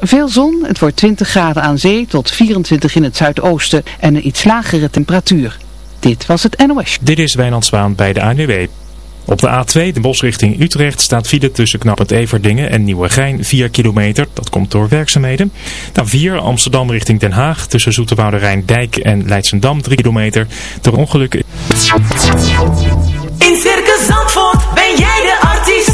Veel zon, het wordt 20 graden aan zee tot 24 in het zuidoosten en een iets lagere temperatuur. Dit was het NOS. Dit is Wijnand Zwaan bij de ANWB. Op de A2, de bos richting Utrecht, staat file tussen knappend Everdingen en Nieuwegein 4 kilometer. Dat komt door werkzaamheden. Dan 4, Amsterdam richting Den Haag, tussen Zoeterwoude Rijndijk en Leidsendam 3 kilometer. Door ongelukken. In Circus Zandvoort ben jij de artiest.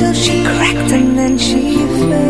Until she cracked and then she fell.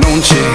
don't you?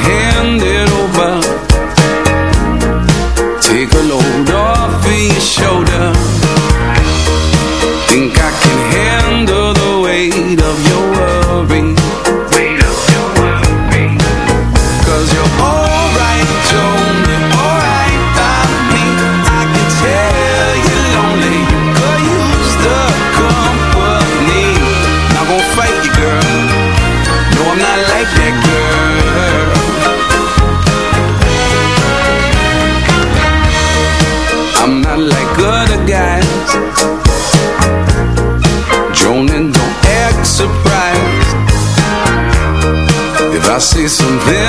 Vem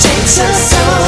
takes us all.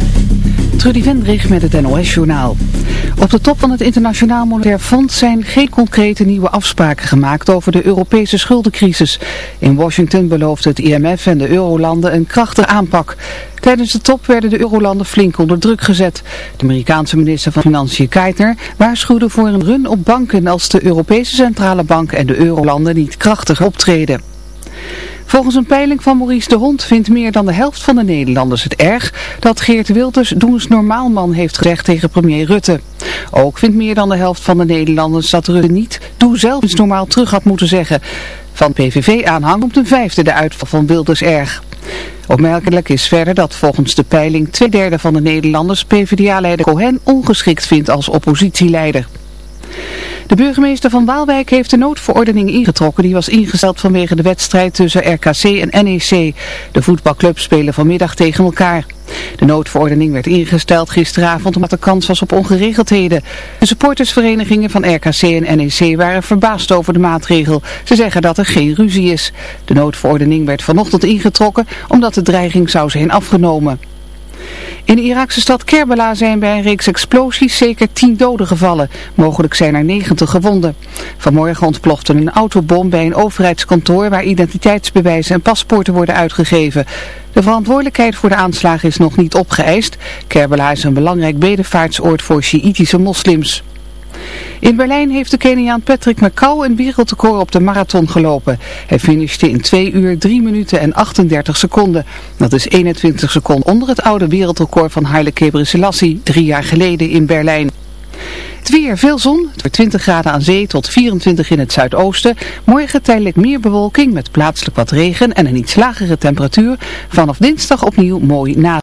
Trudy Vendrig met het NOS-journaal. Op de top van het Internationaal Monetair Fonds zijn geen concrete nieuwe afspraken gemaakt over de Europese schuldencrisis. In Washington beloofde het IMF en de eurolanden een krachtige aanpak. Tijdens de top werden de eurolanden flink onder druk gezet. De Amerikaanse minister van Financiën Keitner waarschuwde voor een run op banken als de Europese Centrale Bank en de eurolanden niet krachtig optreden. Volgens een peiling van Maurice de Hond vindt meer dan de helft van de Nederlanders het erg dat Geert Wilders doe eens normaal man heeft gezegd tegen premier Rutte. Ook vindt meer dan de helft van de Nederlanders dat Rutte niet doe zelf eens normaal terug had moeten zeggen. Van PVV-aanhang op een vijfde de uitval van Wilders erg. Opmerkelijk is verder dat volgens de peiling twee derde van de Nederlanders PvdA-leider Cohen ongeschikt vindt als oppositieleider. De burgemeester van Waalwijk heeft de noodverordening ingetrokken die was ingesteld vanwege de wedstrijd tussen RKC en NEC. De voetbalclubs spelen vanmiddag tegen elkaar. De noodverordening werd ingesteld gisteravond omdat er kans was op ongeregeldheden. De supportersverenigingen van RKC en NEC waren verbaasd over de maatregel. Ze zeggen dat er geen ruzie is. De noodverordening werd vanochtend ingetrokken omdat de dreiging zou zijn afgenomen. In de Iraakse stad Kerbala zijn bij een reeks explosies zeker 10 doden gevallen. Mogelijk zijn er 90 gewonden. Vanmorgen ontplofte een autobom bij een overheidskantoor waar identiteitsbewijzen en paspoorten worden uitgegeven. De verantwoordelijkheid voor de aanslagen is nog niet opgeëist. Kerbala is een belangrijk bedevaartsoord voor Sjiïtische moslims. In Berlijn heeft de Keniaan Patrick Macau een wereldrecord op de marathon gelopen. Hij finishte in 2 uur 3 minuten en 38 seconden. Dat is 21 seconden onder het oude wereldrecord van Haile Gebrselassie drie jaar geleden in Berlijn. Het weer, veel zon, het wordt 20 graden aan zee tot 24 in het zuidoosten. Morgen tijdelijk meer bewolking met plaatselijk wat regen en een iets lagere temperatuur. Vanaf dinsdag opnieuw mooi na.